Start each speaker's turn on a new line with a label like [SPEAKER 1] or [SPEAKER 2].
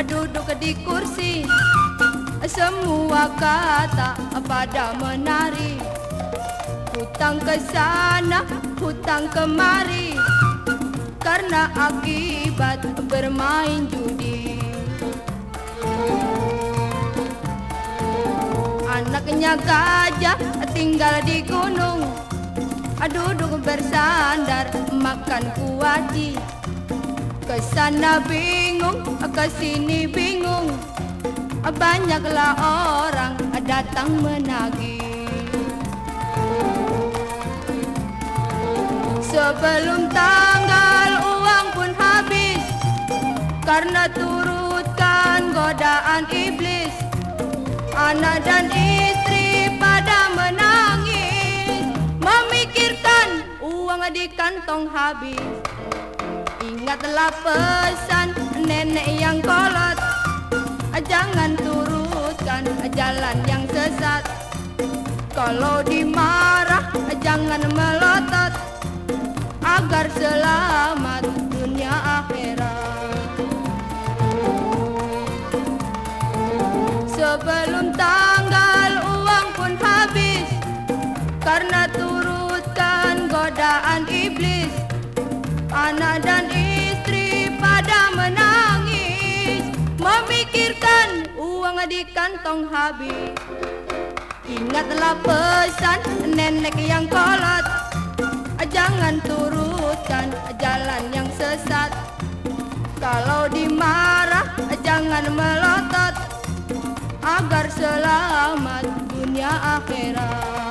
[SPEAKER 1] Ah, duduk di kursi Semua kata ah, pada menari. Hutang ke sana, hutang kemari. Karena akibat bermain judi. Anaknya gajah tinggal di gunung. Duduk bersandar makan kuaci Ke sana bingung, ke sini bingung. Banyaklah orang datang menagih Sebelum tanggal uang pun habis Karena turutkan godaan iblis Anak dan istri pada menangis Memikirkan uang di kantong habis. Ingatlah pesan nenek yang kolot Jangan turutkan jalan yang sesat. Kalau dimarah jangan melotot Agar selamat dunia akhirat. Sebelum tanggal uang pun habis Karena turutkan godaan iblis Anak dan istri pada menangis Memikirkan uang di kantong habis. Ingatlah pesan nenek yang kolot Jangan turutkan jalan yang sesat. Kalau dimarah jangan melotot Agar selamat dunia akhirat